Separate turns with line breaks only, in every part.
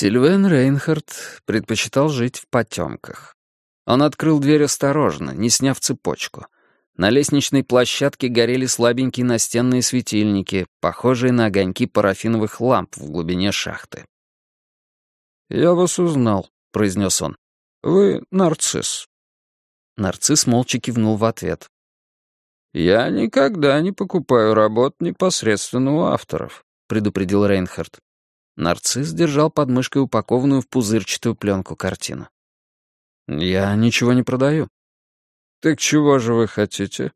Сильвен Рейнхард предпочитал жить в потемках. Он открыл дверь осторожно, не сняв цепочку. На лестничной площадке горели слабенькие настенные светильники, похожие на огоньки парафиновых ламп в глубине шахты. «Я вас узнал», — произнес он. «Вы нарцисс». Нарцисс молча кивнул в ответ. «Я никогда не покупаю работ непосредственно у авторов», — предупредил Рейнхард. Нарцисс держал под мышкой упакованную в пузырчатую пленку картину. «Я ничего не продаю». «Так чего же вы хотите?»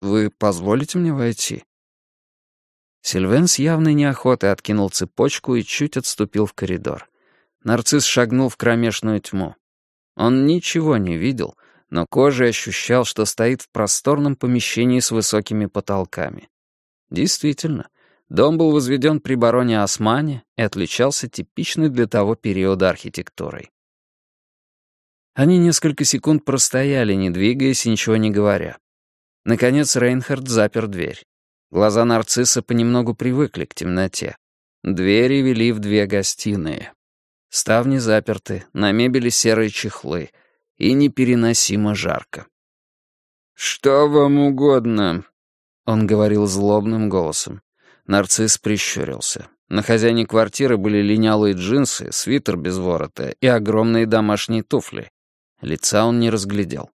«Вы позволите мне войти?» Сильвен с явной неохотой откинул цепочку и чуть отступил в коридор. Нарцисс шагнул в кромешную тьму. Он ничего не видел, но кожей ощущал, что стоит в просторном помещении с высокими потолками. Действительно, Дом был возведен при бароне Османе и отличался типичной для того периода архитектурой. Они несколько секунд простояли, не двигаясь и ничего не говоря. Наконец Рейнхард запер дверь. Глаза нарцисса понемногу привыкли к темноте. Двери вели в две гостиные. Ставни заперты, на мебели серые чехлы, и непереносимо жарко. «Что вам угодно?» — он говорил злобным голосом. Нарцисс прищурился. На хозяине квартиры были линялые джинсы, свитер без ворота и огромные домашние туфли. Лица он не разглядел.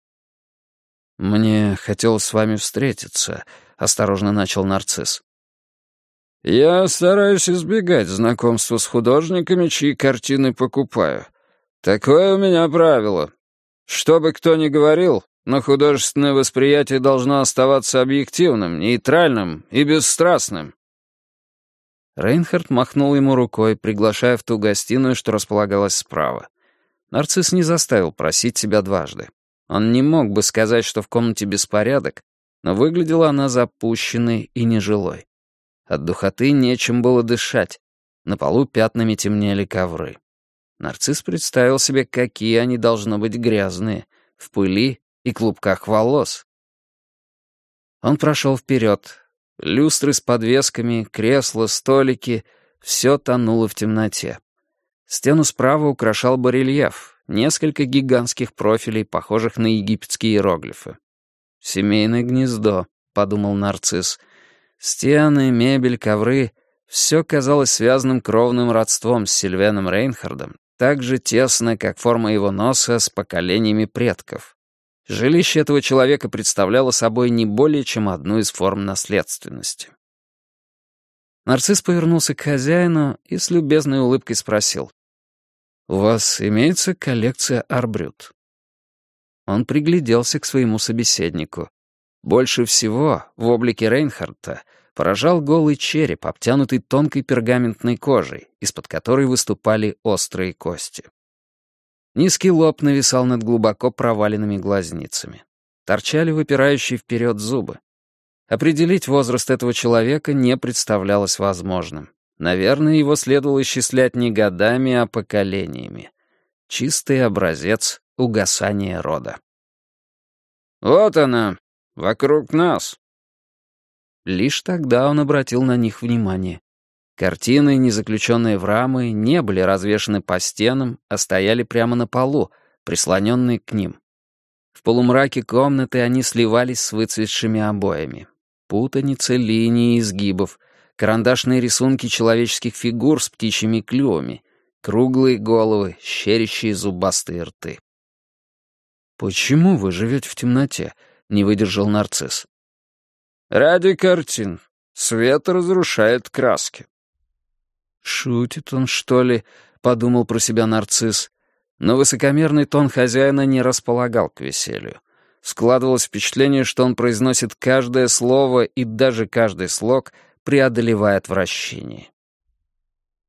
«Мне хотелось с вами встретиться», — осторожно начал нарцисс. «Я стараюсь избегать знакомства с художниками, чьи картины покупаю. Такое у меня правило. Что бы кто ни говорил, но художественное восприятие должно оставаться объективным, нейтральным и бесстрастным. Рейнхард махнул ему рукой, приглашая в ту гостиную, что располагалась справа. Нарцисс не заставил просить себя дважды. Он не мог бы сказать, что в комнате беспорядок, но выглядела она запущенной и нежилой. От духоты нечем было дышать. На полу пятнами темнели ковры. Нарцисс представил себе, какие они должны быть грязные, в пыли и клубках волос. Он прошел вперед, Люстры с подвесками, кресла, столики — все тонуло в темноте. Стену справа украшал барельеф, несколько гигантских профилей, похожих на египетские иероглифы. «Семейное гнездо», — подумал нарцисс. Стены, мебель, ковры — все казалось связанным кровным родством с Сильвеном Рейнхардом, так же тесно, как форма его носа с поколениями предков. Жилище этого человека представляло собой не более чем одну из форм наследственности. Нарцисс повернулся к хозяину и с любезной улыбкой спросил. «У вас имеется коллекция арбрют?» Он пригляделся к своему собеседнику. Больше всего в облике Рейнхарта поражал голый череп, обтянутый тонкой пергаментной кожей, из-под которой выступали острые кости. Низкий лоб нависал над глубоко проваленными глазницами. Торчали выпирающие вперед зубы. Определить возраст этого человека не представлялось возможным. Наверное, его следовало исчислять не годами, а поколениями. Чистый образец угасания рода. «Вот она, вокруг нас». Лишь тогда он обратил на них внимание. Картины, не заключенные в рамы, не были развешаны по стенам, а стояли прямо на полу, прислоненные к ним. В полумраке комнаты они сливались с выцветшими обоями. Путаница линий и изгибов, карандашные рисунки человеческих фигур с птичьими клювами, круглые головы, щерящие зубастые рты. «Почему вы живете в темноте?» — не выдержал нарцисс. «Ради картин. Свет разрушает краски». «Шутит он, что ли?» — подумал про себя нарцисс. Но высокомерный тон хозяина не располагал к веселью. Складывалось впечатление, что он произносит каждое слово и даже каждый слог, преодолевая отвращение.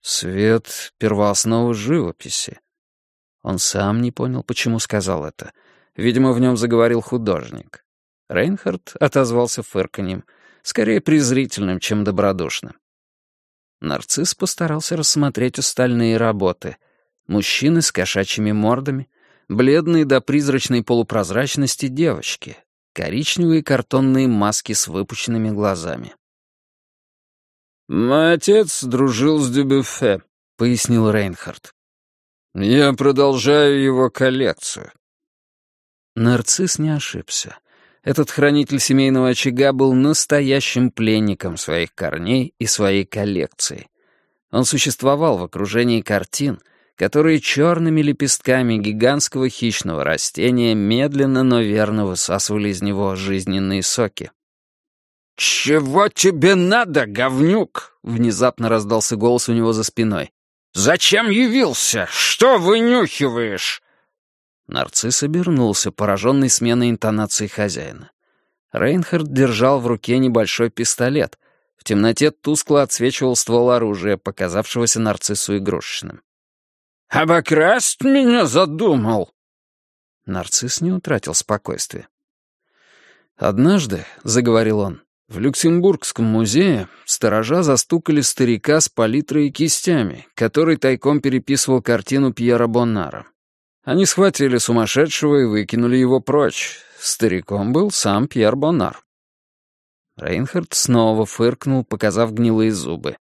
Свет — первооснова живописи. Он сам не понял, почему сказал это. Видимо, в нем заговорил художник. Рейнхард отозвался фырканьем, скорее презрительным, чем добродушным. Нарцисс постарался рассмотреть остальные работы. Мужчины с кошачьими мордами, бледные до призрачной полупрозрачности девочки, коричневые картонные маски с выпущенными глазами. «Мой отец дружил с Дюбюфе», — пояснил Рейнхард. «Я продолжаю его коллекцию». Нарцисс не ошибся. Этот хранитель семейного очага был настоящим пленником своих корней и своей коллекции. Он существовал в окружении картин, которые черными лепестками гигантского хищного растения медленно, но верно высасывали из него жизненные соки. «Чего тебе надо, говнюк?» — внезапно раздался голос у него за спиной. «Зачем явился? Что вынюхиваешь?» Нарцисс обернулся, пораженный сменой интонации хозяина. Рейнхард держал в руке небольшой пистолет. В темноте тускло отсвечивал ствол оружия, показавшегося нарциссу игрушечным. «Обокрасть меня задумал!» Нарцисс не утратил спокойствия. «Однажды», — заговорил он, — «в Люксембургском музее сторожа застукали старика с палитрой и кистями, который тайком переписывал картину Пьера Боннара. Они схватили сумасшедшего и выкинули его прочь. Стариком был сам Пьер Боннар». Рейнхард снова фыркнул, показав гнилые зубы.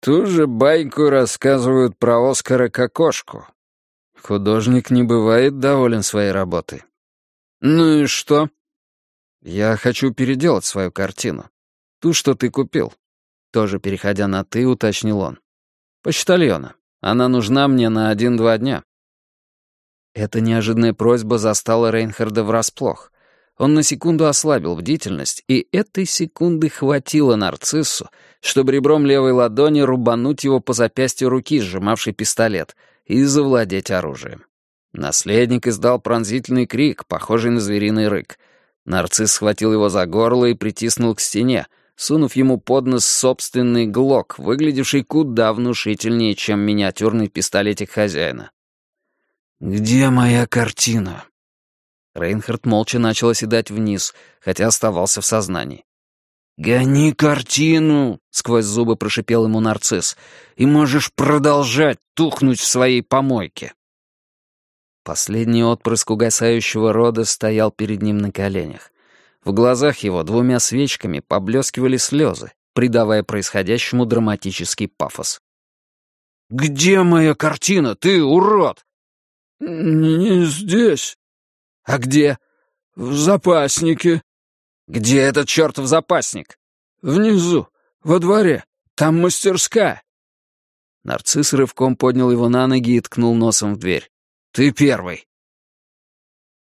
Ту же байку рассказывают про Оскара Кокошку. Художник не бывает доволен своей работой. Ну и что? Я хочу переделать свою картину. Ту, что ты купил. Тоже переходя на «ты», уточнил он. Почтальона. Она нужна мне на один-два дня. Эта неожиданная просьба застала Рейнхарда врасплох. Он на секунду ослабил бдительность, и этой секунды хватило нарциссу, чтобы ребром левой ладони рубануть его по запястью руки, сжимавшей пистолет, и завладеть оружием. Наследник издал пронзительный крик, похожий на звериный рык. Нарцисс схватил его за горло и притиснул к стене, сунув ему под нос собственный глок, выглядевший куда внушительнее, чем миниатюрный пистолетик хозяина. «Где моя картина?» Рейнхард молча начал оседать вниз, хотя оставался в сознании. «Гони картину!» — сквозь зубы прошипел ему нарцисс. «И можешь продолжать тухнуть в своей помойке!» Последний отпрыск угасающего рода стоял перед ним на коленях. В глазах его двумя свечками поблескивали слезы, придавая происходящему драматический пафос. «Где моя картина, ты урод?» «Не здесь», «А где?» «В запаснике». «Где этот чертов запасник?» «Внизу, во дворе. Там мастерская». Нарцисс рывком поднял его на ноги и ткнул носом в дверь. «Ты первый».